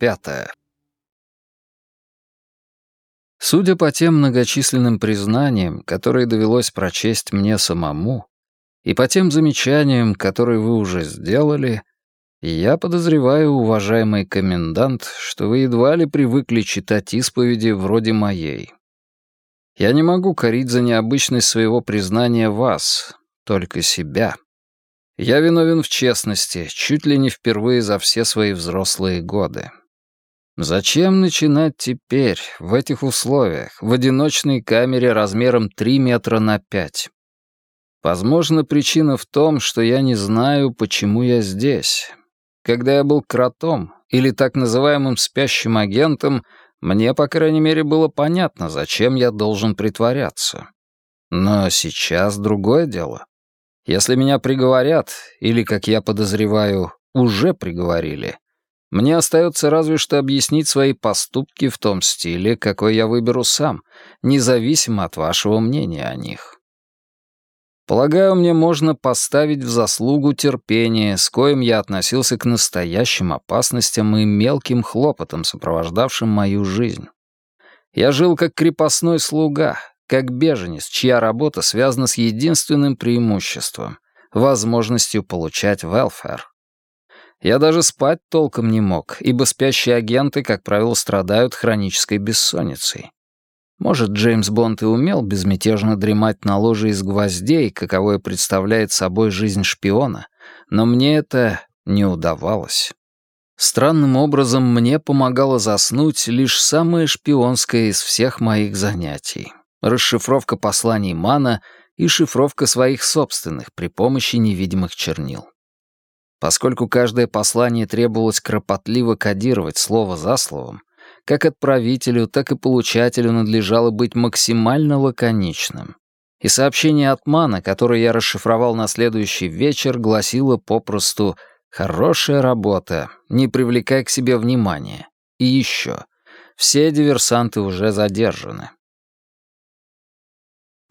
Пятая Судя по тем многочисленным признаниям, которые довелось прочесть мне самому, и по тем замечаниям, которые вы уже сделали, я подозреваю, уважаемый комендант, что вы едва ли привыкли читать исповеди вроде моей. Я не могу корить за необычность своего признания вас, только себя. Я виновен в честности, чуть ли не впервые за все свои взрослые годы. Зачем начинать теперь, в этих условиях, в одиночной камере размером 3 метра на 5? Возможно, причина в том, что я не знаю, почему я здесь. Когда я был кротом, или так называемым спящим агентом, мне, по крайней мере, было понятно, зачем я должен притворяться. Но сейчас другое дело. Если меня приговорят, или, как я подозреваю, уже приговорили, мне остается разве что объяснить свои поступки в том стиле, какой я выберу сам, независимо от вашего мнения о них. Полагаю, мне можно поставить в заслугу терпение, с коим я относился к настоящим опасностям и мелким хлопотам, сопровождавшим мою жизнь. Я жил как крепостной слуга, как беженец, чья работа связана с единственным преимуществом — возможностью получать welfare. Я даже спать толком не мог, ибо спящие агенты, как правило, страдают хронической бессонницей. Может, Джеймс Бонд и умел безмятежно дремать на ложе из гвоздей, каковое представляет собой жизнь шпиона, но мне это не удавалось. Странным образом мне помогало заснуть лишь самое шпионское из всех моих занятий расшифровка посланий Мана и шифровка своих собственных при помощи невидимых чернил. Поскольку каждое послание требовалось кропотливо кодировать слово за словом, как отправителю, так и получателю надлежало быть максимально лаконичным. И сообщение от Мана, которое я расшифровал на следующий вечер, гласило попросту «Хорошая работа, не привлекай к себе внимания». И еще. Все диверсанты уже задержаны.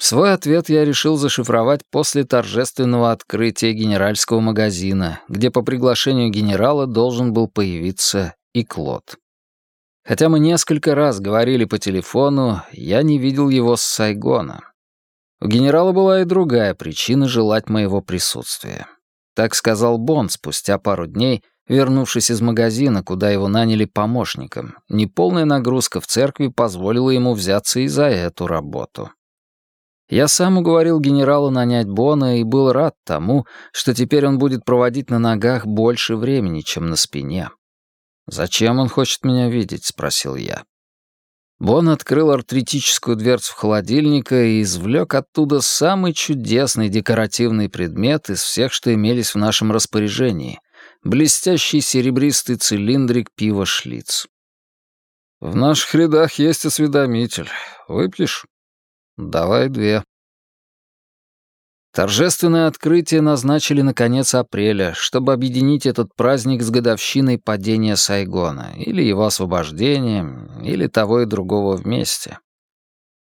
Свой ответ я решил зашифровать после торжественного открытия генеральского магазина, где по приглашению генерала должен был появиться и Клод. Хотя мы несколько раз говорили по телефону, я не видел его с Сайгона. У генерала была и другая причина желать моего присутствия. Так сказал Бонд спустя пару дней, вернувшись из магазина, куда его наняли помощником. Неполная нагрузка в церкви позволила ему взяться и за эту работу. Я сам уговорил генерала нанять Бона и был рад тому, что теперь он будет проводить на ногах больше времени, чем на спине. «Зачем он хочет меня видеть?» — спросил я. Бон открыл артритическую дверцу холодильника и извлек оттуда самый чудесный декоративный предмет из всех, что имелись в нашем распоряжении — блестящий серебристый цилиндрик пива «Шлиц». «В наших рядах есть осведомитель. Выпьешь?» «Давай две». Торжественное открытие назначили на конец апреля, чтобы объединить этот праздник с годовщиной падения Сайгона, или его освобождением, или того и другого вместе.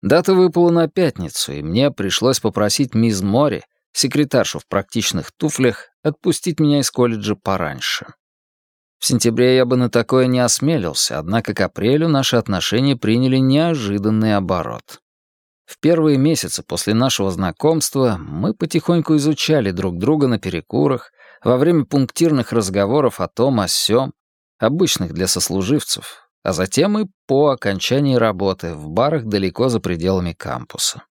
Дата выпала на пятницу, и мне пришлось попросить мисс Мори, секретаршу в практичных туфлях, отпустить меня из колледжа пораньше. В сентябре я бы на такое не осмелился, однако к апрелю наши отношения приняли неожиданный оборот. В первые месяцы после нашего знакомства мы потихоньку изучали друг друга на перекурах, во время пунктирных разговоров о том, о сём, обычных для сослуживцев, а затем и по окончании работы в барах далеко за пределами кампуса.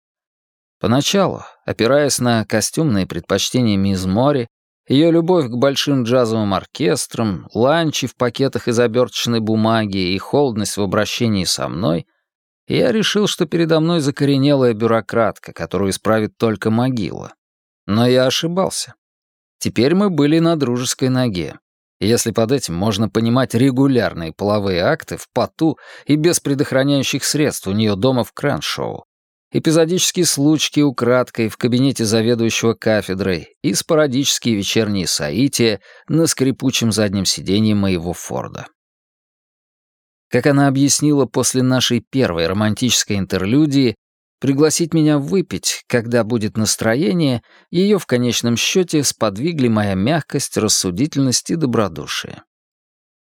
Поначалу, опираясь на костюмные предпочтения мисс Мори, ее любовь к большим джазовым оркестрам, ланчи в пакетах из оберточной бумаги и холодность в обращении со мной — я решил, что передо мной закоренелая бюрократка, которую исправит только могила. Но я ошибался. Теперь мы были на дружеской ноге. Если под этим можно понимать регулярные половые акты в поту и без предохраняющих средств у нее дома в Крэншоу, эпизодические случки украдкой в кабинете заведующего кафедрой и спорадические вечерние соития на скрипучем заднем сиденье моего Форда. Как она объяснила после нашей первой романтической интерлюдии, пригласить меня выпить, когда будет настроение, ее в конечном счете сподвигли моя мягкость, рассудительность и добродушие.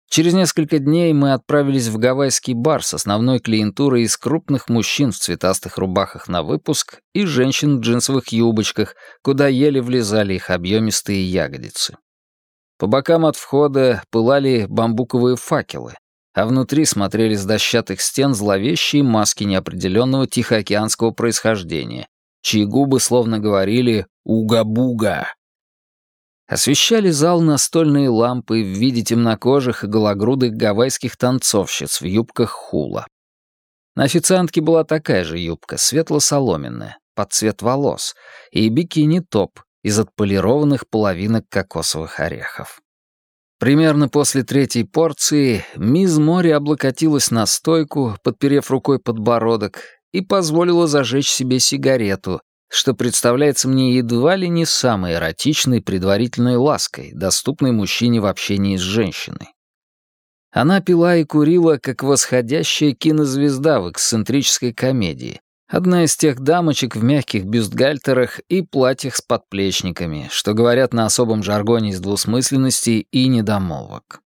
Через несколько дней мы отправились в гавайский бар с основной клиентурой из крупных мужчин в цветастых рубахах на выпуск и женщин в джинсовых юбочках, куда еле влезали их объемистые ягодицы. По бокам от входа пылали бамбуковые факелы, а внутри смотрели с дощатых стен зловещие маски неопределенного тихоокеанского происхождения, чьи губы словно говорили «уга-буга». Освещали зал настольные лампы в виде темнокожих и гологрудых гавайских танцовщиц в юбках хула. На официантке была такая же юбка, светло-соломенная, под цвет волос, и бикини-топ из отполированных половинок кокосовых орехов. Примерно после третьей порции мисс Мори облокотилась на стойку, подперев рукой подбородок, и позволила зажечь себе сигарету, что представляется мне едва ли не самой эротичной предварительной лаской, доступной мужчине в общении с женщиной. Она пила и курила, как восходящая кинозвезда в эксцентрической комедии, одна из тех дамочек в мягких бюстгальтерах и платьях с подплечниками, что говорят на особом жаргоне из двусмысленности и недомолвок.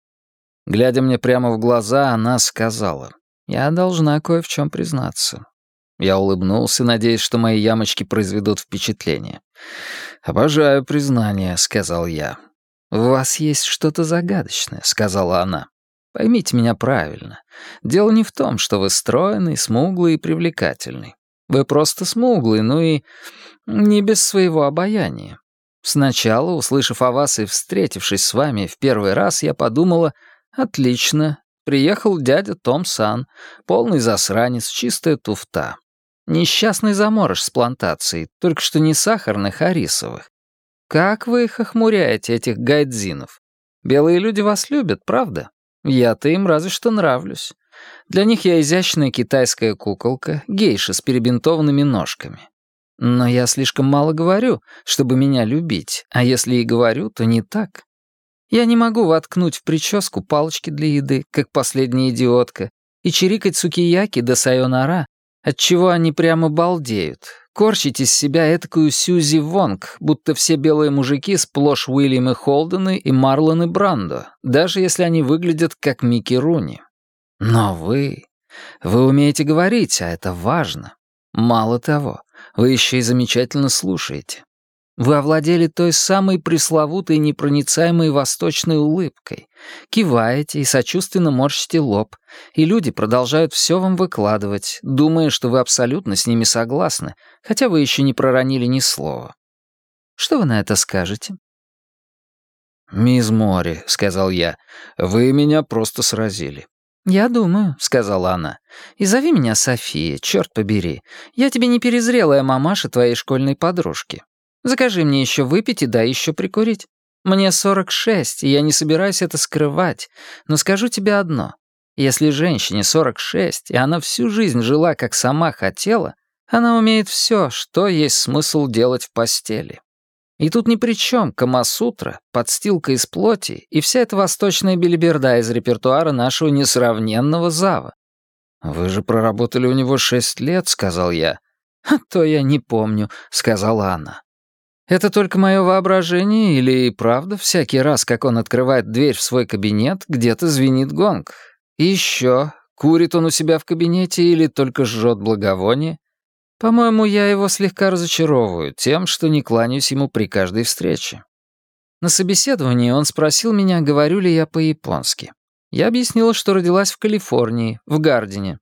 Глядя мне прямо в глаза, она сказала, «Я должна кое в чем признаться. Я улыбнулся, надеясь, что мои ямочки произведут впечатление. «Обожаю признание», — сказал я. «У вас есть что-то загадочное», — сказала она. «Поймите меня правильно. Дело не в том, что вы стройный, смуглый и привлекательный. Вы просто смуглый, ну и не без своего обаяния. Сначала, услышав о вас и встретившись с вами в первый раз, я подумала, отлично, приехал дядя Том Сан, полный засранец, чистая туфта. Несчастный заморож с плантацией, только что не сахарных, а рисовых. Как вы их охмуряете, этих гайдзинов? Белые люди вас любят, правда? Я-то им разве что нравлюсь. Для них я изящная китайская куколка, гейша с перебинтованными ножками. Но я слишком мало говорю, чтобы меня любить, а если и говорю, то не так. Я не могу воткнуть в прическу палочки для еды, как последняя идиотка, и чирикать сукияки до сайонара, Отчего они прямо балдеют. Корчить из себя этакую Сьюзи Вонг, будто все белые мужики сплошь Уильямы Холдены и Марлоны Брандо, даже если они выглядят как Микки Руни. Но вы... Вы умеете говорить, а это важно. Мало того, вы еще и замечательно слушаете. Вы овладели той самой пресловутой непроницаемой восточной улыбкой, киваете и сочувственно морщите лоб, и люди продолжают все вам выкладывать, думая, что вы абсолютно с ними согласны, хотя вы еще не проронили ни слова. Что вы на это скажете? «Мисс Мори», — сказал я, — «вы меня просто сразили». «Я думаю», — сказала она. «И зови меня София, черт побери. Я тебе не перезрелая мамаша твоей школьной подружки. Закажи мне еще выпить и дай еще прикурить. Мне 46, и я не собираюсь это скрывать, но скажу тебе одно. Если женщине 46, и она всю жизнь жила, как сама хотела, она умеет все, что есть смысл делать в постели. И тут ни при чем Камасутра, подстилка из плоти и вся эта восточная белиберда из репертуара нашего несравненного Зава. «Вы же проработали у него шесть лет», — сказал я. «А то я не помню», — сказала она. Это только мое воображение или правда всякий раз, как он открывает дверь в свой кабинет, где-то звенит гонг? И еще, курит он у себя в кабинете или только жжет благовоние? По-моему, я его слегка разочаровываю тем, что не кланяюсь ему при каждой встрече. На собеседовании он спросил меня, говорю ли я по-японски. Я объяснила, что родилась в Калифорнии, в Гардине.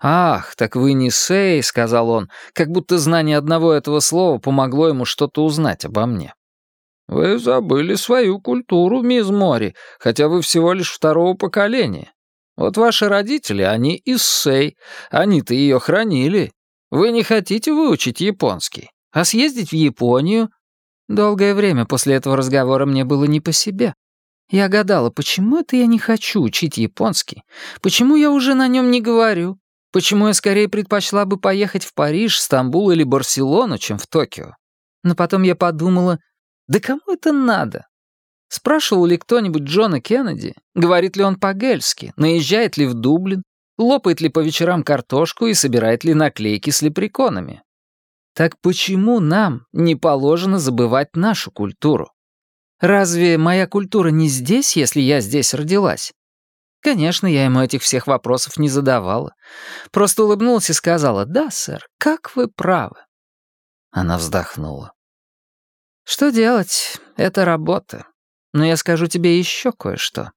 «Ах, так вы не Сей», — сказал он, как будто знание одного этого слова помогло ему что-то узнать обо мне. «Вы забыли свою культуру, мисс Мори, хотя вы всего лишь второго поколения. Вот ваши родители, они из Сей, они-то ее хранили. Вы не хотите выучить японский, а съездить в Японию?» Долгое время после этого разговора мне было не по себе. Я гадала, почему это я не хочу учить японский, почему я уже на нем не говорю, Почему я скорее предпочла бы поехать в Париж, Стамбул или Барселону, чем в Токио? Но потом я подумала, да кому это надо? Спрашивал ли кто-нибудь Джона Кеннеди, говорит ли он по-гельски, наезжает ли в Дублин, лопает ли по вечерам картошку и собирает ли наклейки с лепреконами? Так почему нам не положено забывать нашу культуру? Разве моя культура не здесь, если я здесь родилась? Конечно, я ему этих всех вопросов не задавала. Просто улыбнулась и сказала, «Да, сэр, как вы правы». Она вздохнула. «Что делать? Это работа. Но я скажу тебе еще кое-что.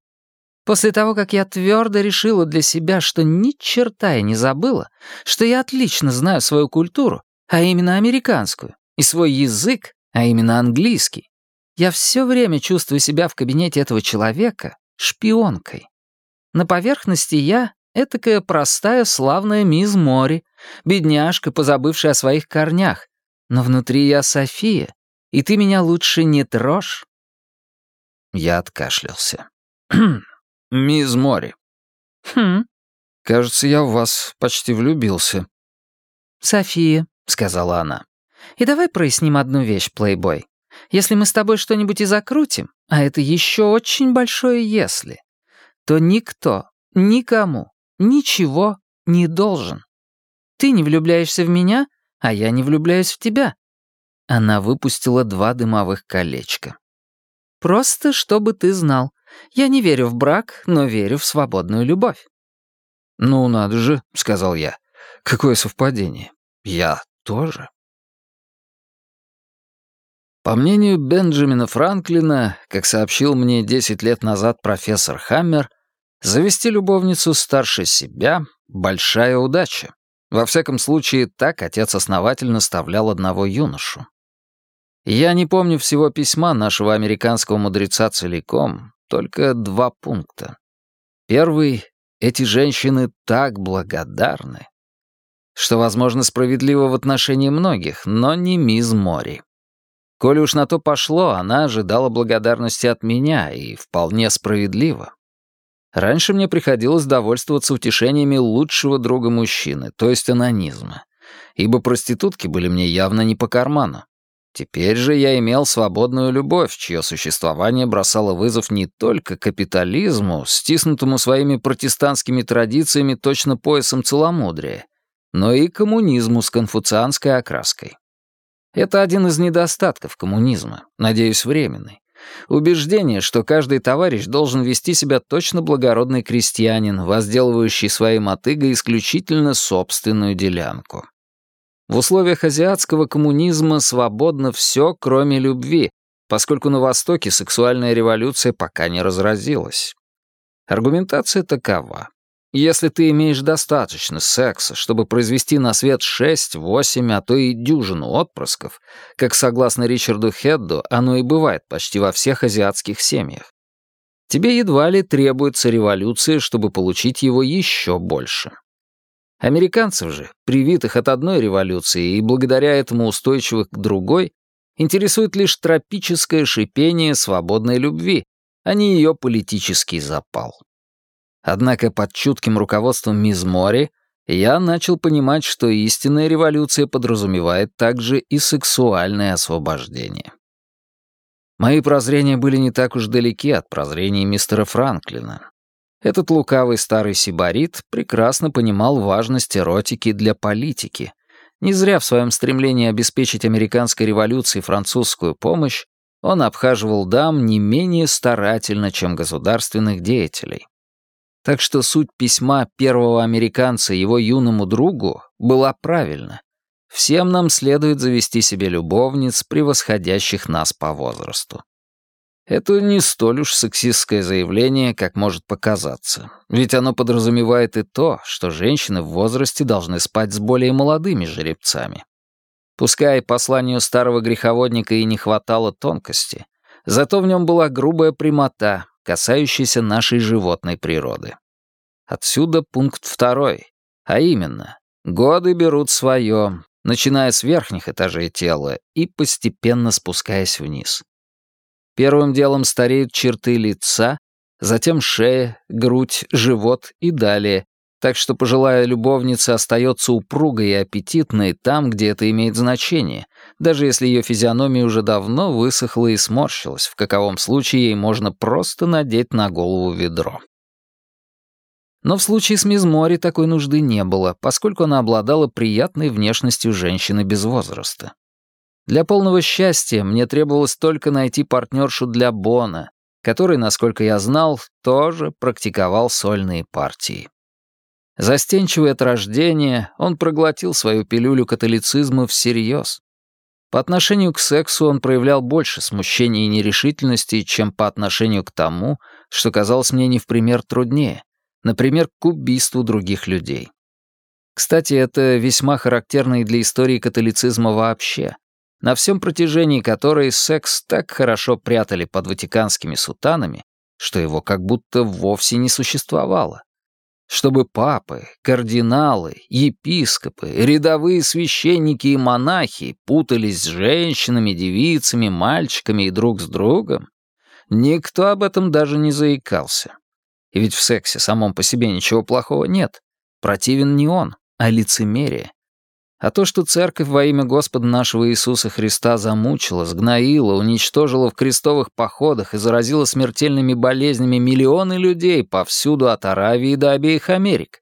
После того, как я твердо решила для себя, что ни черта я не забыла, что я отлично знаю свою культуру, а именно американскую, и свой язык, а именно английский, я все время чувствую себя в кабинете этого человека шпионкой. На поверхности я — этакая простая славная мисс Мори, бедняжка, позабывшая о своих корнях. Но внутри я София, и ты меня лучше не трожь. Я откашлялся. «Мисс Мори». «Хм». «Кажется, я в вас почти влюбился». «София», — сказала она. «И давай проясним одну вещь, плейбой. Если мы с тобой что-нибудь и закрутим, а это еще очень большое «если», то никто, никому, ничего не должен. Ты не влюбляешься в меня, а я не влюбляюсь в тебя». Она выпустила два дымовых колечка. «Просто чтобы ты знал. Я не верю в брак, но верю в свободную любовь». «Ну, надо же», — сказал я. «Какое совпадение. Я тоже». По мнению Бенджамина Франклина, как сообщил мне 10 лет назад профессор Хаммер, завести любовницу старше себя — большая удача. Во всяком случае, так отец-основатель наставлял одного юношу. Я не помню всего письма нашего американского мудреца целиком, только два пункта. Первый — эти женщины так благодарны, что, возможно, справедливо в отношении многих, но не мисс Мори. Коли уж на то пошло, она ожидала благодарности от меня, и вполне справедливо. Раньше мне приходилось довольствоваться утешениями лучшего друга мужчины, то есть анонизма, ибо проститутки были мне явно не по карману. Теперь же я имел свободную любовь, чье существование бросало вызов не только капитализму, стиснутому своими протестантскими традициями точно поясом целомудрия, но и коммунизму с конфуцианской окраской. Это один из недостатков коммунизма, надеюсь, временный. Убеждение, что каждый товарищ должен вести себя точно благородный крестьянин, возделывающий своей мотыгой исключительно собственную делянку. В условиях азиатского коммунизма свободно все, кроме любви, поскольку на Востоке сексуальная революция пока не разразилась. Аргументация такова. Если ты имеешь достаточно секса, чтобы произвести на свет шесть, восемь, а то и дюжину отпрысков, как согласно Ричарду Хедду, оно и бывает почти во всех азиатских семьях, тебе едва ли требуется революция, чтобы получить его еще больше. Американцев же, привитых от одной революции и благодаря этому устойчивых к другой, интересует лишь тропическое шипение свободной любви, а не ее политический запал. Однако под чутким руководством мисс Мори я начал понимать, что истинная революция подразумевает также и сексуальное освобождение. Мои прозрения были не так уж далеки от прозрений мистера Франклина. Этот лукавый старый сибарит прекрасно понимал важность эротики для политики. Не зря в своем стремлении обеспечить американской революции французскую помощь он обхаживал дам не менее старательно, чем государственных деятелей. Так что суть письма первого американца его юному другу была правильна. Всем нам следует завести себе любовниц, превосходящих нас по возрасту. Это не столь уж сексистское заявление, как может показаться. Ведь оно подразумевает и то, что женщины в возрасте должны спать с более молодыми жеребцами. Пускай посланию старого греховодника и не хватало тонкости, зато в нем была грубая прямота, касающаяся нашей животной природы. Отсюда пункт второй, а именно, годы берут свое, начиная с верхних этажей тела и постепенно спускаясь вниз. Первым делом стареют черты лица, затем шея, грудь, живот и далее, так что пожилая любовница остается упругой и аппетитной там, где это имеет значение, даже если ее физиономия уже давно высохла и сморщилась, в каковом случае ей можно просто надеть на голову ведро. Но в случае с мисс Мори такой нужды не было, поскольку она обладала приятной внешностью женщины без возраста. Для полного счастья мне требовалось только найти партнершу для Бона, который, насколько я знал, тоже практиковал сольные партии. Застенчивый от рождения, он проглотил свою пилюлю католицизма всерьез. По отношению к сексу он проявлял больше смущения и нерешительности, чем по отношению к тому, что казалось мне не в пример труднее, например, к убийству других людей. Кстати, это весьма характерно и для истории католицизма вообще, на всем протяжении которой секс так хорошо прятали под ватиканскими сутанами, что его как будто вовсе не существовало чтобы папы, кардиналы, епископы, рядовые священники и монахи путались с женщинами, девицами, мальчиками и друг с другом, никто об этом даже не заикался. И ведь в сексе самом по себе ничего плохого нет. Противен не он, а лицемерие. А то, что церковь во имя Господа нашего Иисуса Христа замучила, сгноила, уничтожила в крестовых походах и заразила смертельными болезнями миллионы людей повсюду от Аравии до обеих Америк,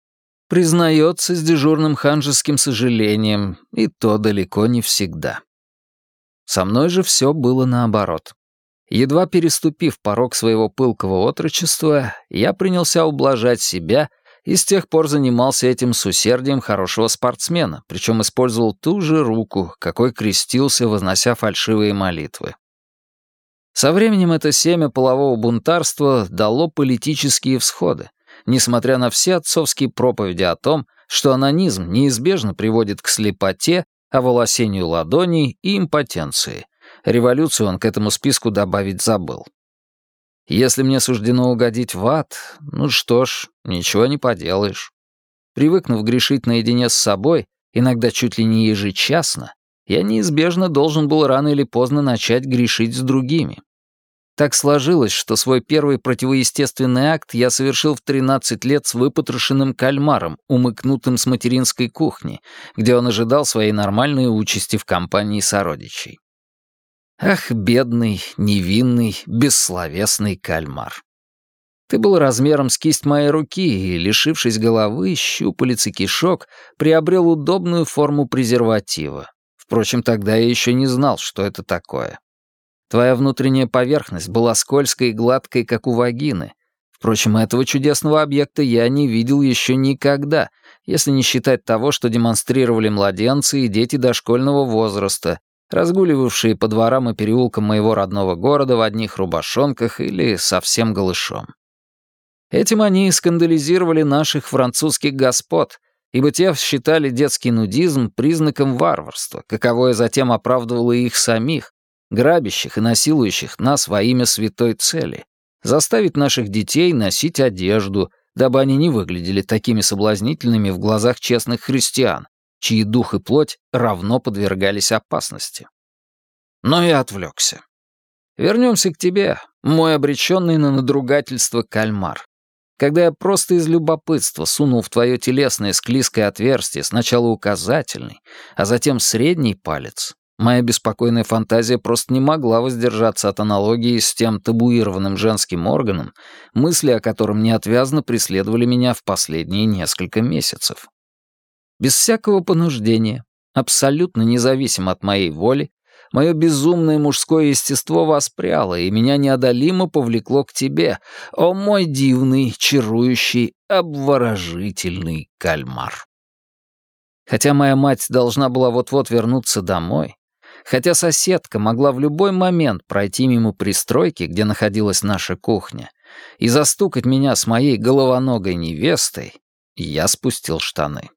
признается с дежурным ханжеским сожалением, и то далеко не всегда. Со мной же все было наоборот. Едва переступив порог своего пылкого отрочества, я принялся ублажать себя — и с тех пор занимался этим с усердием хорошего спортсмена, причем использовал ту же руку, какой крестился, вознося фальшивые молитвы. Со временем это семя полового бунтарства дало политические всходы, несмотря на все отцовские проповеди о том, что анонизм неизбежно приводит к слепоте, оволосению ладоней и импотенции. Революцию он к этому списку добавить забыл. Если мне суждено угодить в ад, ну что ж, ничего не поделаешь. Привыкнув грешить наедине с собой, иногда чуть ли не ежечасно, я неизбежно должен был рано или поздно начать грешить с другими. Так сложилось, что свой первый противоестественный акт я совершил в 13 лет с выпотрошенным кальмаром, умыкнутым с материнской кухни, где он ожидал своей нормальной участи в компании сородичей. Ах, бедный, невинный, бессловесный кальмар. Ты был размером с кисть моей руки и, лишившись головы, щупалец и кишок, приобрел удобную форму презерватива. Впрочем, тогда я еще не знал, что это такое. Твоя внутренняя поверхность была скользкой и гладкой, как у вагины. Впрочем, этого чудесного объекта я не видел еще никогда, если не считать того, что демонстрировали младенцы и дети дошкольного возраста, разгуливавшие по дворам и переулкам моего родного города в одних рубашонках или совсем голышом. Этим они скандализировали наших французских господ, ибо те считали детский нудизм признаком варварства, каковое затем оправдывало их самих, грабящих и насилующих нас во имя святой цели, заставить наших детей носить одежду, дабы они не выглядели такими соблазнительными в глазах честных христиан, чьи дух и плоть равно подвергались опасности. Но я отвлекся. Вернемся к тебе, мой обреченный на надругательство кальмар. Когда я просто из любопытства сунул в твое телесное склизкое отверстие сначала указательный, а затем средний палец, моя беспокойная фантазия просто не могла воздержаться от аналогии с тем табуированным женским органом, мысли о котором неотвязно преследовали меня в последние несколько месяцев. Без всякого понуждения, абсолютно независимо от моей воли, мое безумное мужское естество воспряло, и меня неодолимо повлекло к тебе, о мой дивный, чарующий, обворожительный кальмар. Хотя моя мать должна была вот-вот вернуться домой, хотя соседка могла в любой момент пройти мимо пристройки, где находилась наша кухня, и застукать меня с моей головоногой невестой, я спустил штаны.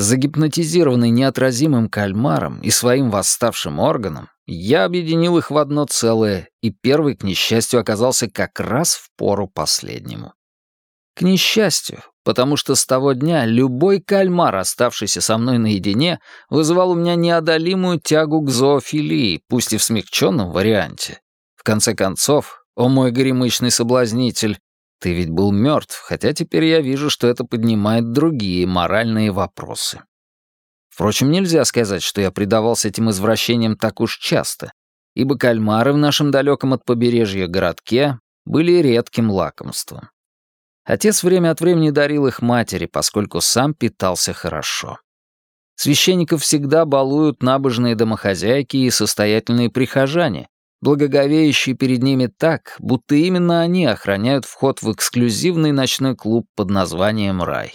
Загипнотизированный неотразимым кальмаром и своим восставшим органом, я объединил их в одно целое, и первый, к несчастью, оказался как раз в пору последнему. К несчастью, потому что с того дня любой кальмар, оставшийся со мной наедине, вызывал у меня неодолимую тягу к зоофилии, пусть и в смягченном варианте. В конце концов, о мой горемычный соблазнитель, ты ведь был мертв, хотя теперь я вижу, что это поднимает другие моральные вопросы. Впрочем, нельзя сказать, что я предавался этим извращениям так уж часто, ибо кальмары в нашем далеком от побережья городке были редким лакомством. Отец время от времени дарил их матери, поскольку сам питался хорошо. Священников всегда балуют набожные домохозяйки и состоятельные прихожане, благоговеющие перед ними так, будто именно они охраняют вход в эксклюзивный ночной клуб под названием «Рай».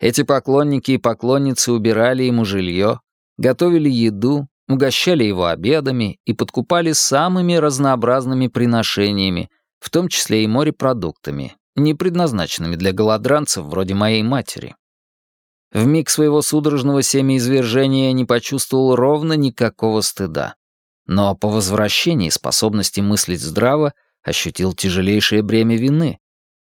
Эти поклонники и поклонницы убирали ему жилье, готовили еду, угощали его обедами и подкупали самыми разнообразными приношениями, в том числе и морепродуктами, не предназначенными для голодранцев вроде моей матери. В миг своего судорожного семяизвержения я не почувствовал ровно никакого стыда. Но по возвращении способности мыслить здраво ощутил тяжелейшее бремя вины.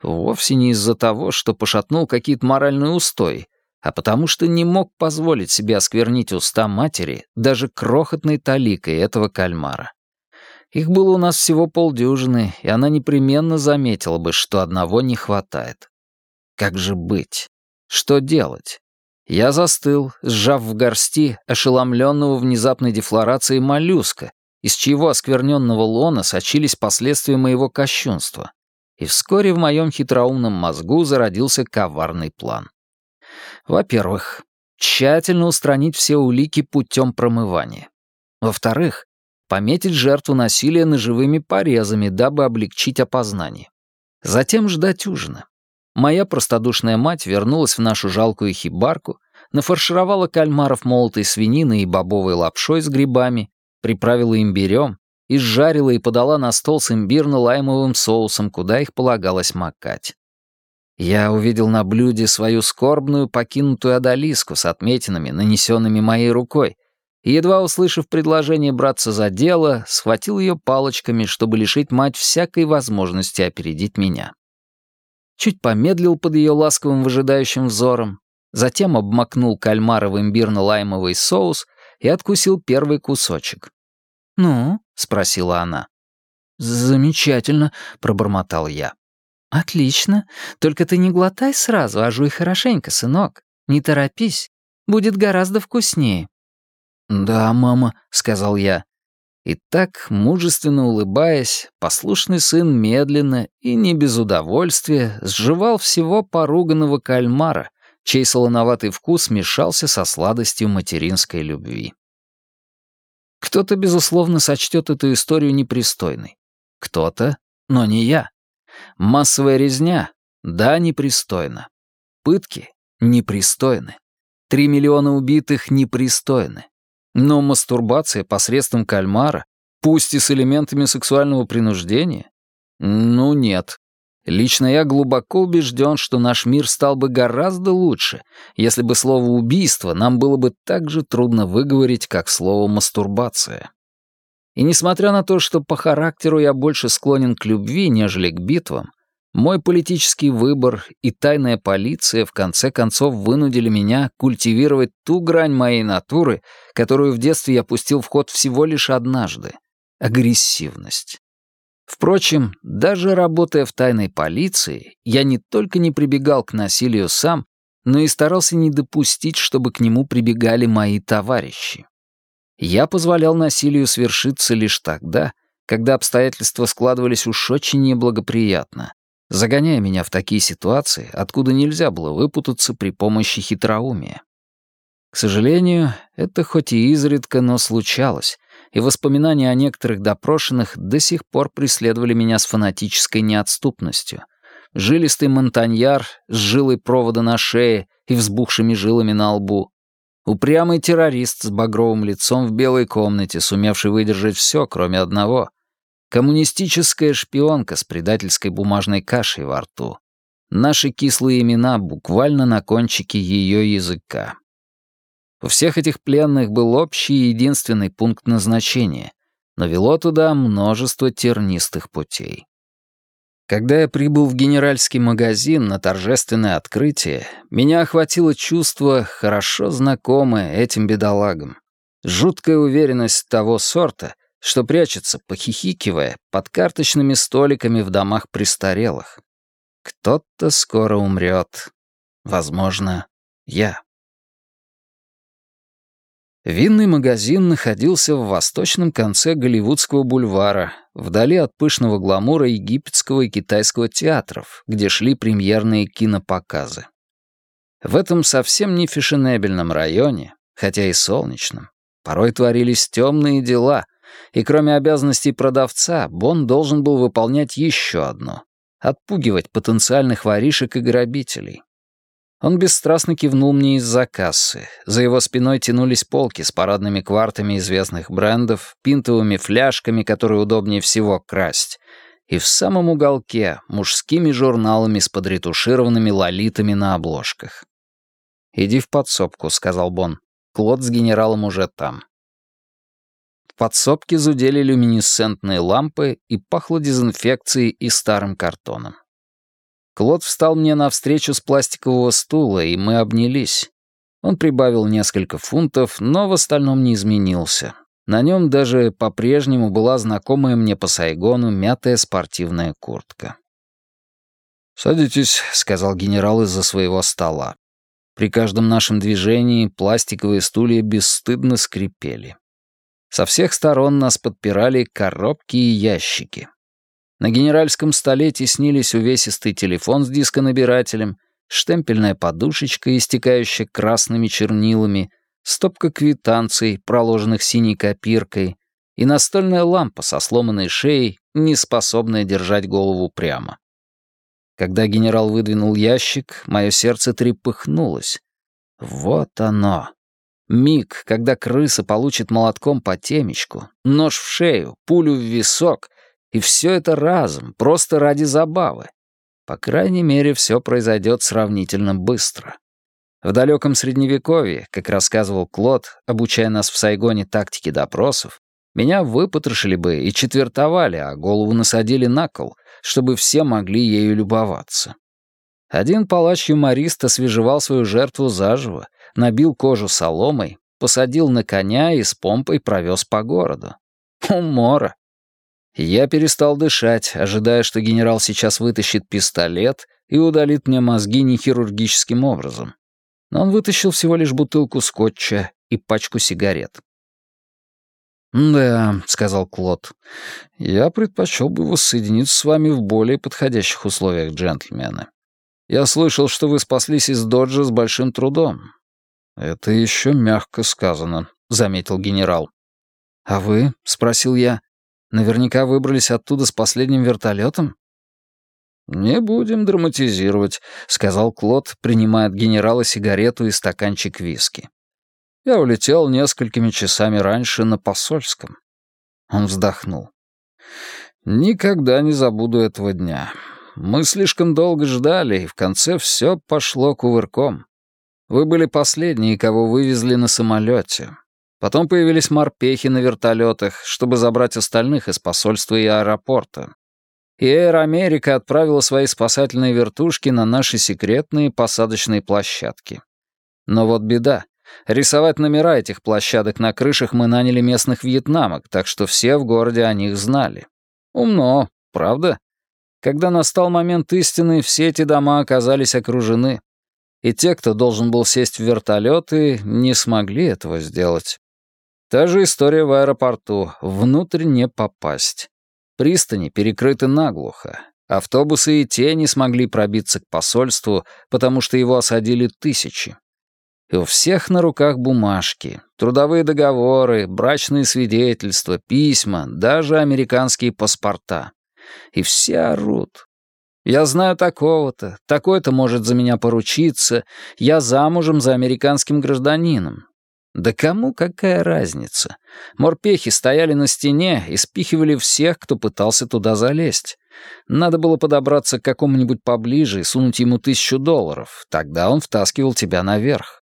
Вовсе не из-за того, что пошатнул какие-то моральные устои, а потому что не мог позволить себе осквернить уста матери даже крохотной таликой этого кальмара. Их было у нас всего полдюжины, и она непременно заметила бы, что одного не хватает. Как же быть? Что делать? Я застыл, сжав в горсти ошеломленного внезапной дефлорацией моллюска, из чьего оскверненного лона сочились последствия моего кощунства. И вскоре в моем хитроумном мозгу зародился коварный план. Во-первых, тщательно устранить все улики путем промывания. Во-вторых, пометить жертву насилия ножевыми порезами, дабы облегчить опознание. Затем ждать ужина. Моя простодушная мать вернулась в нашу жалкую хибарку, нафаршировала кальмаров молотой свининой и бобовой лапшой с грибами, приправила имбирем, изжарила и подала на стол с имбирно-лаймовым соусом, куда их полагалось макать. Я увидел на блюде свою скорбную покинутую одолиску с отметинами, нанесенными моей рукой, и, едва услышав предложение браться за дело, схватил ее палочками, чтобы лишить мать всякой возможности опередить меня чуть помедлил под ее ласковым выжидающим взором, затем обмакнул кальмара в имбирно-лаймовый соус и откусил первый кусочек. «Ну?» — спросила она. «Замечательно», — пробормотал я. «Отлично. Только ты не глотай сразу, а жуй хорошенько, сынок. Не торопись. Будет гораздо вкуснее». «Да, мама», — сказал я. И так, мужественно улыбаясь, послушный сын медленно и не без удовольствия сживал всего поруганного кальмара, чей солоноватый вкус смешался со сладостью материнской любви. Кто-то, безусловно, сочтет эту историю непристойной. Кто-то, но не я. Массовая резня — да, непристойно. Пытки — непристойны. Три миллиона убитых — непристойны. Но мастурбация посредством кальмара, пусть и с элементами сексуального принуждения? Ну нет. Лично я глубоко убежден, что наш мир стал бы гораздо лучше, если бы слово «убийство» нам было бы так же трудно выговорить, как слово «мастурбация». И несмотря на то, что по характеру я больше склонен к любви, нежели к битвам, мой политический выбор и тайная полиция в конце концов вынудили меня культивировать ту грань моей натуры, которую в детстве я пустил в ход всего лишь однажды — агрессивность. Впрочем, даже работая в тайной полиции, я не только не прибегал к насилию сам, но и старался не допустить, чтобы к нему прибегали мои товарищи. Я позволял насилию свершиться лишь тогда, когда обстоятельства складывались уж очень неблагоприятно, загоняя меня в такие ситуации, откуда нельзя было выпутаться при помощи хитроумия. К сожалению, это хоть и изредка, но случалось, и воспоминания о некоторых допрошенных до сих пор преследовали меня с фанатической неотступностью. Жилистый монтаньяр с жилой провода на шее и взбухшими жилами на лбу. Упрямый террорист с багровым лицом в белой комнате, сумевший выдержать все, кроме одного Коммунистическая шпионка с предательской бумажной кашей во рту. Наши кислые имена буквально на кончике ее языка. У всех этих пленных был общий и единственный пункт назначения, но вело туда множество тернистых путей. Когда я прибыл в генеральский магазин на торжественное открытие, меня охватило чувство, хорошо знакомое этим бедолагам. Жуткая уверенность того сорта, что прячется, похихикивая, под карточными столиками в домах престарелых. Кто-то скоро умрет. Возможно, я. Винный магазин находился в восточном конце Голливудского бульвара, вдали от пышного гламура египетского и китайского театров, где шли премьерные кинопоказы. В этом совсем не фешенебельном районе, хотя и солнечном, порой творились темные дела — и кроме обязанностей продавца, Бон должен был выполнять еще одно — отпугивать потенциальных воришек и грабителей. Он бесстрастно кивнул мне из-за кассы. За его спиной тянулись полки с парадными квартами известных брендов, пинтовыми фляжками, которые удобнее всего красть, и в самом уголке мужскими журналами с подретушированными лолитами на обложках. «Иди в подсобку», — сказал Бон. «Клод с генералом уже там». В подсобке зудели люминесцентные лампы и пахло дезинфекцией и старым картоном. Клод встал мне навстречу с пластикового стула, и мы обнялись. Он прибавил несколько фунтов, но в остальном не изменился. На нем даже по-прежнему была знакомая мне по Сайгону мятая спортивная куртка. «Садитесь», — сказал генерал из-за своего стола. При каждом нашем движении пластиковые стулья бесстыдно скрипели. Со всех сторон нас подпирали коробки и ящики. На генеральском столе теснились увесистый телефон с дисконабирателем, штемпельная подушечка, истекающая красными чернилами, стопка квитанций, проложенных синей копиркой, и настольная лампа со сломанной шеей, не способная держать голову прямо. Когда генерал выдвинул ящик, мое сердце трепыхнулось. Вот оно. Миг, когда крыса получит молотком по темечку, нож в шею, пулю в висок, и все это разом, просто ради забавы. По крайней мере, все произойдет сравнительно быстро. В далеком Средневековье, как рассказывал Клод, обучая нас в Сайгоне тактике допросов, меня выпотрошили бы и четвертовали, а голову насадили на кол, чтобы все могли ею любоваться. Один палач-юморист освежевал свою жертву заживо, набил кожу соломой, посадил на коня и с помпой провез по городу. Умора. Я перестал дышать, ожидая, что генерал сейчас вытащит пистолет и удалит мне мозги нехирургическим образом. Но он вытащил всего лишь бутылку скотча и пачку сигарет. «Да», — сказал Клод, — «я предпочел бы воссоединиться с вами в более подходящих условиях, джентльмены. Я слышал, что вы спаслись из Доджа с большим трудом». «Это еще мягко сказано», — заметил генерал. «А вы?» — спросил я. «Наверняка выбрались оттуда с последним вертолетом?» «Не будем драматизировать», — сказал Клод, принимая от генерала сигарету и стаканчик виски. Я улетел несколькими часами раньше на посольском. Он вздохнул. Никогда не забуду этого дня. Мы слишком долго ждали, и в конце все пошло кувырком. Вы были последние, кого вывезли на самолете. Потом появились морпехи на вертолетах, чтобы забрать остальных из посольства и аэропорта. И Air America отправила свои спасательные вертушки на наши секретные посадочные площадки. Но вот беда. Рисовать номера этих площадок на крышах мы наняли местных вьетнамок, так что все в городе о них знали. Умно, правда? Когда настал момент истины, все эти дома оказались окружены. И те, кто должен был сесть в вертолеты, не смогли этого сделать. Та же история в аэропорту. Внутрь не попасть. Пристани перекрыты наглухо. Автобусы и те не смогли пробиться к посольству, потому что его осадили тысячи. И у всех на руках бумажки, трудовые договоры, брачные свидетельства, письма, даже американские паспорта. И все орут. Я знаю такого-то, такой-то может за меня поручиться, я замужем за американским гражданином. Да кому какая разница? Морпехи стояли на стене и спихивали всех, кто пытался туда залезть. Надо было подобраться к какому-нибудь поближе и сунуть ему тысячу долларов. Тогда он втаскивал тебя наверх.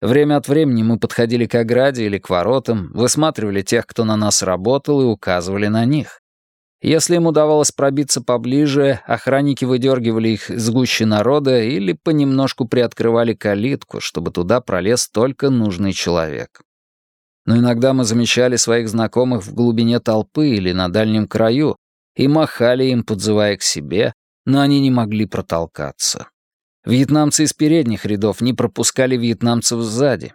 Время от времени мы подходили к ограде или к воротам, высматривали тех, кто на нас работал, и указывали на них. Если им удавалось пробиться поближе, охранники выдергивали их из гущи народа или понемножку приоткрывали калитку, чтобы туда пролез только нужный человек. Но иногда мы замечали своих знакомых в глубине толпы или на дальнем краю и махали им, подзывая к себе, но они не могли протолкаться. Вьетнамцы из передних рядов не пропускали вьетнамцев сзади.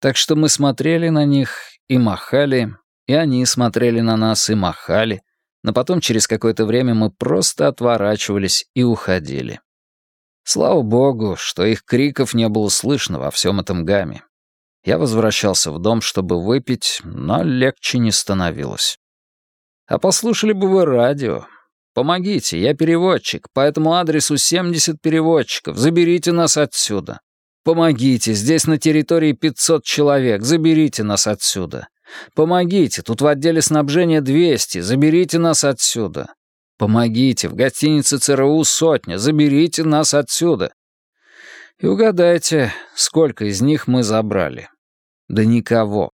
Так что мы смотрели на них и махали, и они смотрели на нас и махали, но потом через какое-то время мы просто отворачивались и уходили. Слава богу, что их криков не было слышно во всем этом гамме. Я возвращался в дом, чтобы выпить, но легче не становилось. А послушали бы вы радио. Помогите, я переводчик, по этому адресу 70 переводчиков, заберите нас отсюда. Помогите, здесь на территории 500 человек, заберите нас отсюда. Помогите, тут в отделе снабжения 200, заберите нас отсюда. Помогите, в гостинице ЦРУ сотня, заберите нас отсюда. И угадайте, сколько из них мы забрали. Да никого.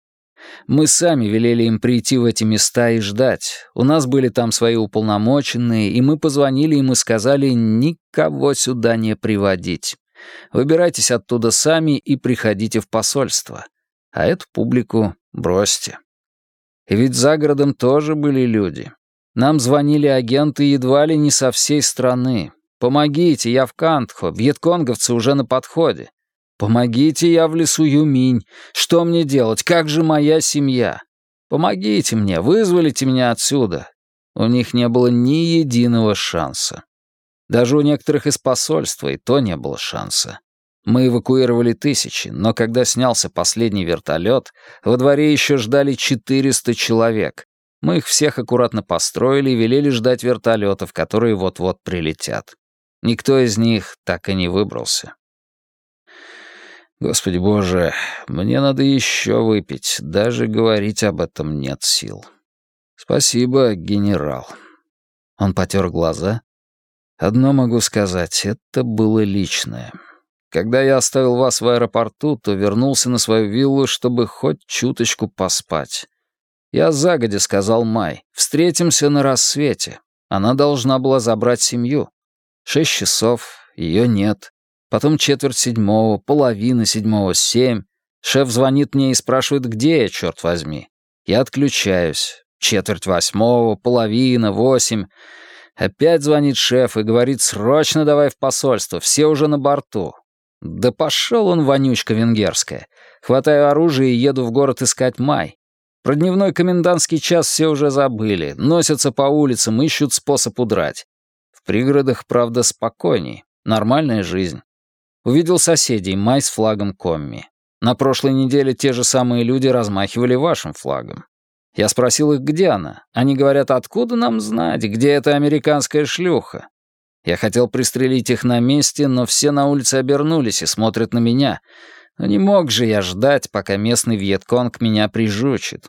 Мы сами велели им прийти в эти места и ждать. У нас были там свои уполномоченные, и мы позвонили им и сказали никого сюда не приводить. Выбирайтесь оттуда сами и приходите в посольство. А эту публику бросьте. И ведь за городом тоже были люди. Нам звонили агенты едва ли не со всей страны. «Помогите, я в Кантхо, вьетконговцы уже на подходе. Помогите, я в лесу Юминь. Что мне делать? Как же моя семья? Помогите мне, вызволите меня отсюда». У них не было ни единого шанса. Даже у некоторых из посольства и то не было шанса. Мы эвакуировали тысячи, но когда снялся последний вертолет, во дворе еще ждали 400 человек. Мы их всех аккуратно построили и велели ждать вертолетов, которые вот-вот прилетят. Никто из них так и не выбрался. Господи боже, мне надо еще выпить, даже говорить об этом нет сил. Спасибо, генерал. Он потер глаза. Одно могу сказать, это было личное. Когда я оставил вас в аэропорту, то вернулся на свою виллу, чтобы хоть чуточку поспать. Я загодя сказал Май, встретимся на рассвете. Она должна была забрать семью. Шесть часов, ее нет. Потом четверть седьмого, половина седьмого, семь. Шеф звонит мне и спрашивает, где я, черт возьми. Я отключаюсь. Четверть восьмого, половина, восемь. Опять звонит шеф и говорит, срочно давай в посольство, все уже на борту. Да пошел он, вонючка венгерская. Хватаю оружие и еду в город искать Май. Про дневной комендантский час все уже забыли, носятся по улицам, ищут способ удрать. В пригородах, правда, спокойней, нормальная жизнь. Увидел соседей, Май с флагом Комми. На прошлой неделе те же самые люди размахивали вашим флагом. Я спросил их, где она. Они говорят, откуда нам знать, где эта американская шлюха? Я хотел пристрелить их на месте, но все на улице обернулись и смотрят на меня. Но не мог же я ждать, пока местный Вьетконг меня прижучит.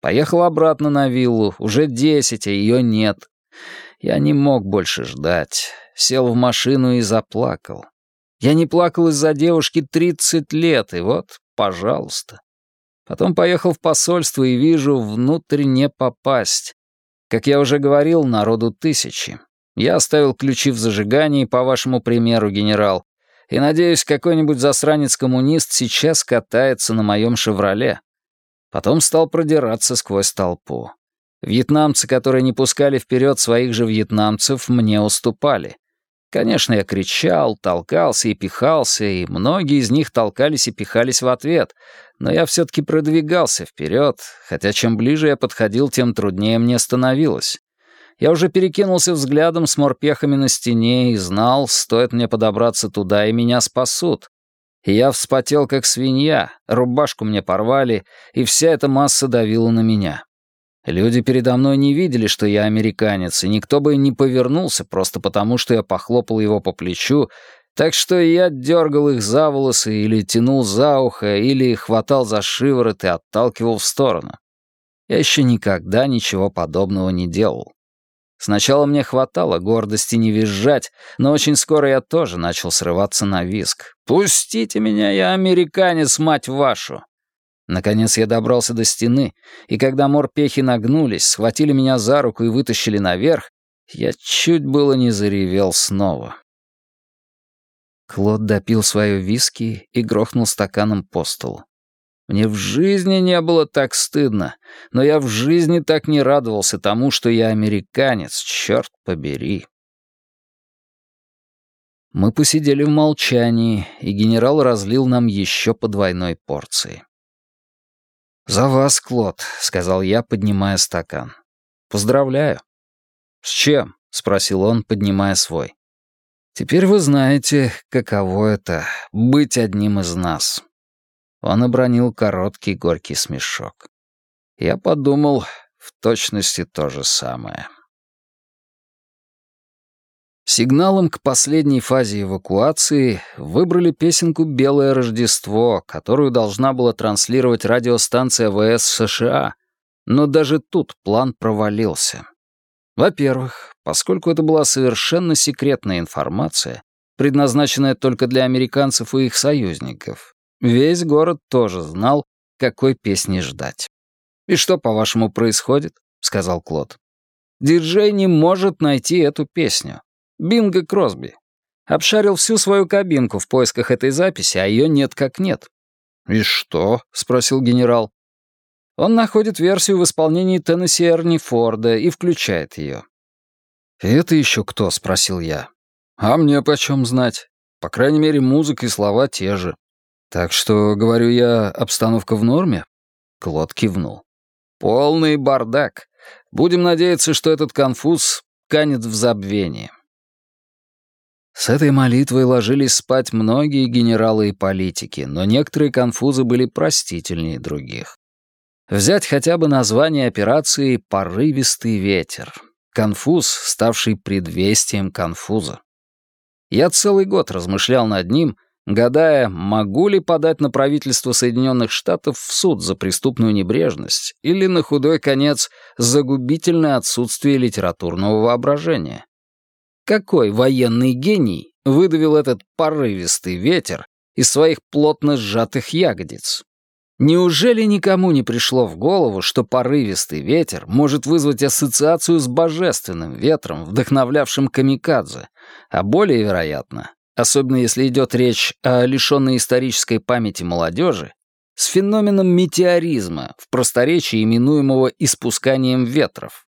Поехал обратно на виллу, уже десять, а ее нет. Я не мог больше ждать. Сел в машину и заплакал. Я не плакал из-за девушки тридцать лет, и вот, пожалуйста. Потом поехал в посольство и вижу, внутрь не попасть. Как я уже говорил, народу тысячи. Я оставил ключи в зажигании, по вашему примеру, генерал, и, надеюсь, какой-нибудь засранец-коммунист сейчас катается на моем «Шевроле». Потом стал продираться сквозь толпу. Вьетнамцы, которые не пускали вперед своих же вьетнамцев, мне уступали. Конечно, я кричал, толкался и пихался, и многие из них толкались и пихались в ответ, но я все-таки продвигался вперед, хотя чем ближе я подходил, тем труднее мне становилось. Я уже перекинулся взглядом с морпехами на стене и знал, стоит мне подобраться туда, и меня спасут. Я вспотел, как свинья, рубашку мне порвали, и вся эта масса давила на меня. Люди передо мной не видели, что я американец, и никто бы не повернулся просто потому, что я похлопал его по плечу, так что я дергал их за волосы или тянул за ухо, или хватал за шиворот и отталкивал в сторону. Я еще никогда ничего подобного не делал. Сначала мне хватало гордости не визжать, но очень скоро я тоже начал срываться на виск. «Пустите меня, я американец, мать вашу!» Наконец я добрался до стены, и когда морпехи нагнулись, схватили меня за руку и вытащили наверх, я чуть было не заревел снова. Клод допил свое виски и грохнул стаканом по столу. Мне в жизни не было так стыдно, но я в жизни так не радовался тому, что я американец, черт побери. Мы посидели в молчании, и генерал разлил нам еще по двойной порции. «За вас, Клод», — сказал я, поднимая стакан. «Поздравляю». «С чем?» — спросил он, поднимая свой. «Теперь вы знаете, каково это — быть одним из нас». Он обронил короткий горький смешок. Я подумал, в точности то же самое. Сигналом к последней фазе эвакуации выбрали песенку «Белое Рождество», которую должна была транслировать радиостанция ВС США, но даже тут план провалился. Во-первых, поскольку это была совершенно секретная информация, предназначенная только для американцев и их союзников, весь город тоже знал, какой песни ждать. «И что, по-вашему, происходит?» — сказал Клод. «Диджей не может найти эту песню. Бинго Кросби. Обшарил всю свою кабинку в поисках этой записи, а ее нет как нет». «И что?» — спросил генерал. Он находит версию в исполнении Теннесси Эрни Форда и включает ее. «Это еще кто?» — спросил я. «А мне почем знать? По крайней мере, музыка и слова те же. Так что, говорю я, обстановка в норме?» Клод кивнул. Полный бардак. Будем надеяться, что этот конфуз канет в забвение. С этой молитвой ложились спать многие генералы и политики, но некоторые конфузы были простительнее других. Взять хотя бы название операции «Порывистый ветер». Конфуз, ставший предвестием конфуза. Я целый год размышлял над ним — гадая, могу ли подать на правительство Соединенных Штатов в суд за преступную небрежность или, на худой конец, за губительное отсутствие литературного воображения. Какой военный гений выдавил этот порывистый ветер из своих плотно сжатых ягодиц? Неужели никому не пришло в голову, что порывистый ветер может вызвать ассоциацию с божественным ветром, вдохновлявшим камикадзе, а более вероятно, особенно если идет речь о лишенной исторической памяти молодежи, с феноменом метеоризма, в просторечии именуемого испусканием ветров.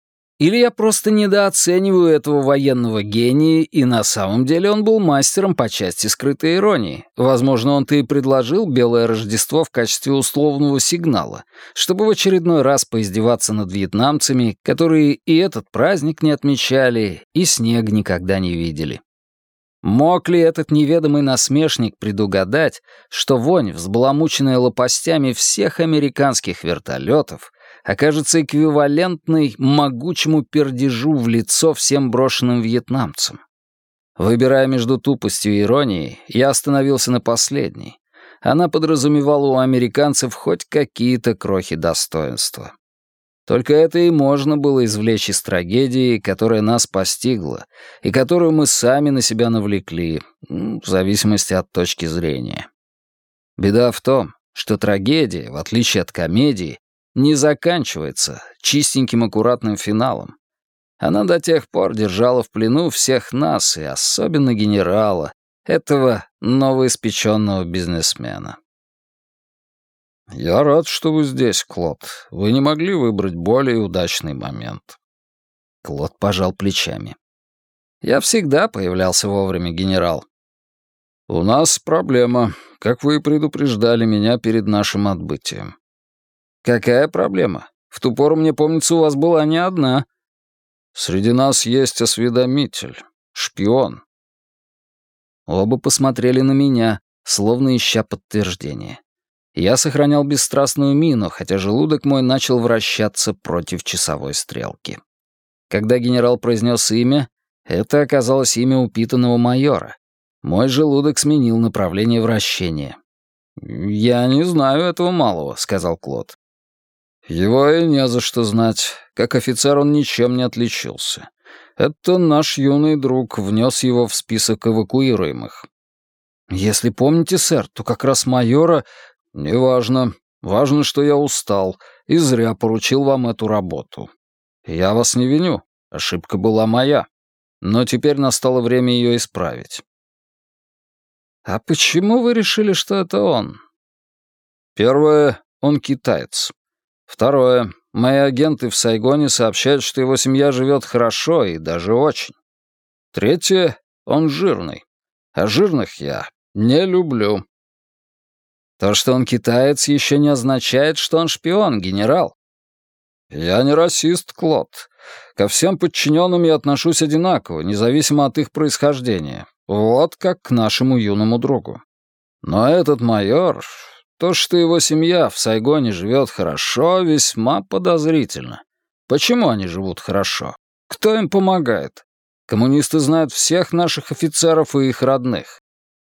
Или я просто недооцениваю этого военного гения, и на самом деле он был мастером по части скрытой иронии. Возможно, он-то и предложил «Белое Рождество» в качестве условного сигнала, чтобы в очередной раз поиздеваться над вьетнамцами, которые и этот праздник не отмечали, и снег никогда не видели. Мог ли этот неведомый насмешник предугадать, что вонь, взбаламученная лопастями всех американских вертолетов, окажется эквивалентной могучему пердежу в лицо всем брошенным вьетнамцам? Выбирая между тупостью и иронией, я остановился на последней. Она подразумевала у американцев хоть какие-то крохи достоинства. Только это и можно было извлечь из трагедии, которая нас постигла, и которую мы сами на себя навлекли, в зависимости от точки зрения. Беда в том, что трагедия, в отличие от комедии, не заканчивается чистеньким аккуратным финалом. Она до тех пор держала в плену всех нас, и особенно генерала, этого новоиспеченного бизнесмена. «Я рад, что вы здесь, Клод. Вы не могли выбрать более удачный момент». Клод пожал плечами. «Я всегда появлялся вовремя, генерал». «У нас проблема, как вы и предупреждали меня перед нашим отбытием». «Какая проблема? В ту пору, мне помнится, у вас была не одна». «Среди нас есть осведомитель, шпион». Оба посмотрели на меня, словно ища подтверждение. Я сохранял бесстрастную мину, хотя желудок мой начал вращаться против часовой стрелки. Когда генерал произнес имя, это оказалось имя упитанного майора. Мой желудок сменил направление вращения. «Я не знаю этого малого», — сказал Клод. «Его и не за что знать. Как офицер он ничем не отличился. Это наш юный друг внес его в список эвакуируемых». «Если помните, сэр, то как раз майора «Неважно. Важно, что я устал и зря поручил вам эту работу. Я вас не виню. Ошибка была моя. Но теперь настало время ее исправить». «А почему вы решили, что это он?» «Первое, он китаец. Второе, мои агенты в Сайгоне сообщают, что его семья живет хорошо и даже очень. Третье, он жирный. А жирных я не люблю. То, что он китаец, еще не означает, что он шпион, генерал. Я не расист, Клод. Ко всем подчиненным я отношусь одинаково, независимо от их происхождения. Вот как к нашему юному другу. Но этот майор то, что его семья в Сайгоне живет хорошо, весьма подозрительно. Почему они живут хорошо? Кто им помогает? Коммунисты знают всех наших офицеров и их родных.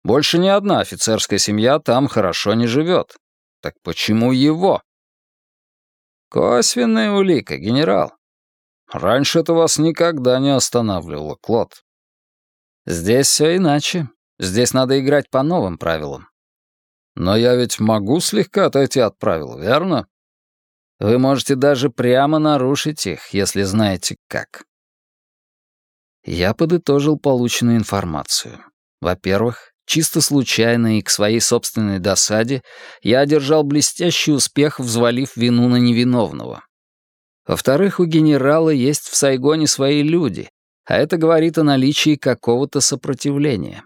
Больше ни одна офицерская семья там хорошо не живет. Так почему его? Косвенная улика, генерал. Раньше это вас никогда не останавливало, Клод. Здесь все иначе. Здесь надо играть по новым правилам. Но я ведь могу слегка отойти от правил, верно? Вы можете даже прямо нарушить их, если знаете как. Я подытожил полученную информацию. Во-первых, чисто случайно и к своей собственной досаде я одержал блестящий успех, взвалив вину на невиновного. Во-вторых, у генерала есть в Сайгоне свои люди, а это говорит о наличии какого-то сопротивления.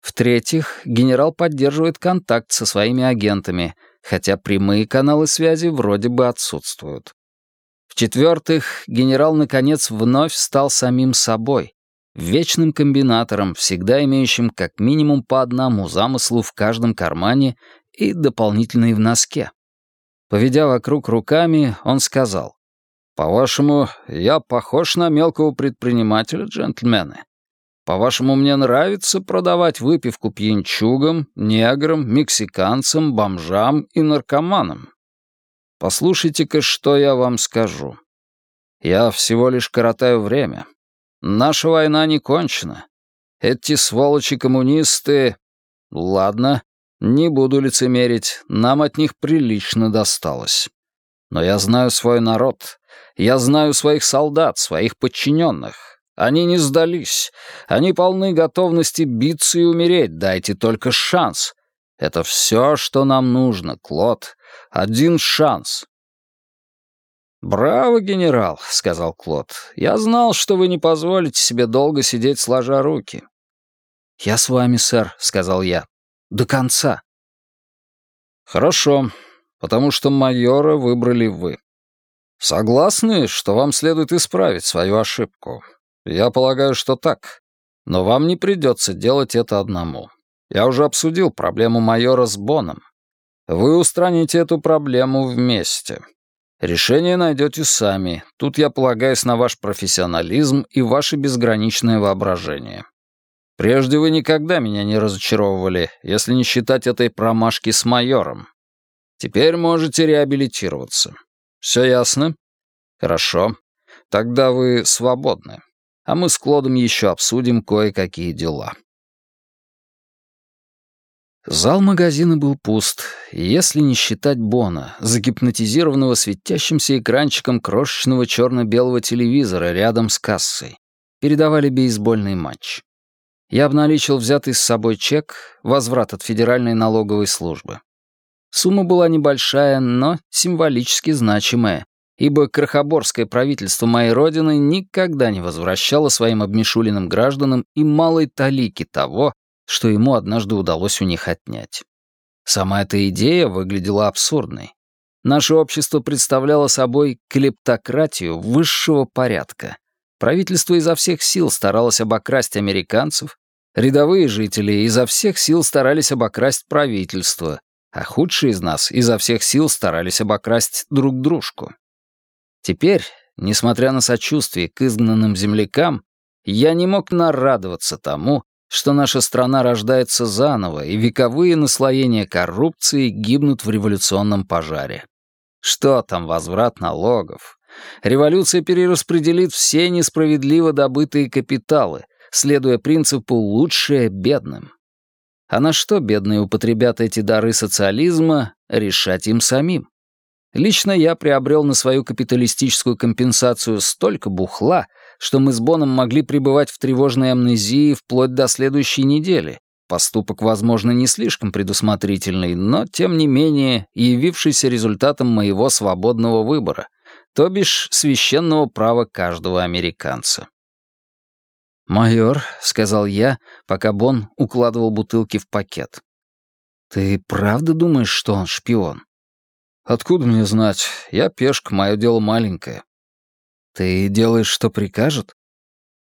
В-третьих, генерал поддерживает контакт со своими агентами, хотя прямые каналы связи вроде бы отсутствуют. В-четвертых, генерал, наконец, вновь стал самим собой, вечным комбинатором, всегда имеющим как минимум по одному замыслу в каждом кармане и дополнительный в носке. Поведя вокруг руками, он сказал, «По-вашему, я похож на мелкого предпринимателя, джентльмены? По-вашему, мне нравится продавать выпивку пьянчугам, неграм, мексиканцам, бомжам и наркоманам? Послушайте-ка, что я вам скажу. Я всего лишь коротаю время. Наша война не кончена. Эти сволочи-коммунисты... Ладно, не буду лицемерить, нам от них прилично досталось. Но я знаю свой народ, я знаю своих солдат, своих подчиненных. Они не сдались. Они полны готовности биться и умереть. Дайте только шанс. Это все, что нам нужно, Клод. Один шанс. «Браво, генерал», — сказал Клод. «Я знал, что вы не позволите себе долго сидеть сложа руки». «Я с вами, сэр», — сказал я. «До конца». «Хорошо, потому что майора выбрали вы. Согласны, что вам следует исправить свою ошибку? Я полагаю, что так. Но вам не придется делать это одному. Я уже обсудил проблему майора с Боном. Вы устраните эту проблему вместе. Решение найдете сами. Тут я полагаюсь на ваш профессионализм и ваше безграничное воображение. Прежде вы никогда меня не разочаровывали, если не считать этой промашки с майором. Теперь можете реабилитироваться. Все ясно? Хорошо. Тогда вы свободны а мы с Клодом еще обсудим кое-какие дела. Зал магазина был пуст, если не считать Бона, загипнотизированного светящимся экранчиком крошечного черно-белого телевизора рядом с кассой. Передавали бейсбольный матч. Я обналичил взятый с собой чек, возврат от Федеральной налоговой службы. Сумма была небольшая, но символически значимая, ибо крохоборское правительство моей родины никогда не возвращало своим обмешуленным гражданам и малой талики того, что ему однажды удалось у них отнять. Сама эта идея выглядела абсурдной. Наше общество представляло собой клептократию высшего порядка. Правительство изо всех сил старалось обокрасть американцев, рядовые жители изо всех сил старались обокрасть правительство, а худшие из нас изо всех сил старались обокрасть друг дружку. Теперь, несмотря на сочувствие к изгнанным землякам, я не мог нарадоваться тому, что наша страна рождается заново, и вековые наслоения коррупции гибнут в революционном пожаре. Что там возврат налогов? Революция перераспределит все несправедливо добытые капиталы, следуя принципу «лучшее бедным». А на что бедные употребят эти дары социализма, решать им самим. Лично я приобрел на свою капиталистическую компенсацию столько бухла, что мы с Боном могли пребывать в тревожной амнезии вплоть до следующей недели. Поступок, возможно, не слишком предусмотрительный, но, тем не менее, явившийся результатом моего свободного выбора, то бишь священного права каждого американца. «Майор», — сказал я, пока Бон укладывал бутылки в пакет, — «ты правда думаешь, что он шпион?» «Откуда мне знать? Я пешка, мое дело маленькое». «Ты делаешь, что прикажут?»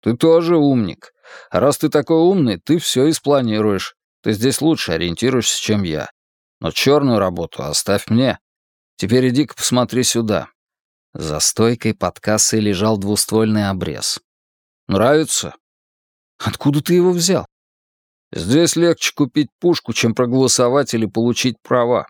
«Ты тоже умник. Раз ты такой умный, ты все и спланируешь. Ты здесь лучше ориентируешься, чем я. Но черную работу оставь мне. Теперь иди-ка посмотри сюда». За стойкой под кассой лежал двуствольный обрез. «Нравится?» «Откуда ты его взял?» «Здесь легче купить пушку, чем проголосовать или получить права.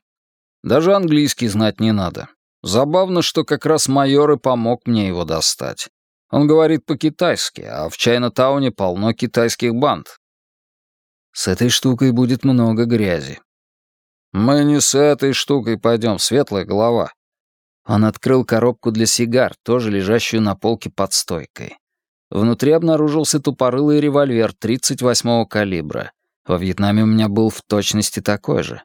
Даже английский знать не надо. Забавно, что как раз майор и помог мне его достать. Он говорит по-китайски, а в Чайна-тауне полно китайских банд. С этой штукой будет много грязи. Мы не с этой штукой пойдем, светлая голова. Он открыл коробку для сигар, тоже лежащую на полке под стойкой. Внутри обнаружился тупорылый револьвер 38-го калибра. Во Вьетнаме у меня был в точности такой же.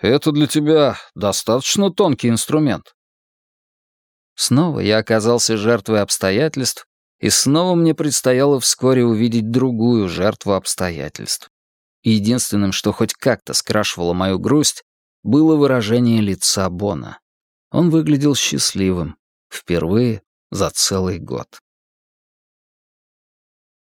Это для тебя достаточно тонкий инструмент. Снова я оказался жертвой обстоятельств, и снова мне предстояло вскоре увидеть другую жертву обстоятельств. единственным, что хоть как-то скрашивало мою грусть, было выражение лица Бона. Он выглядел счастливым. Впервые за целый год.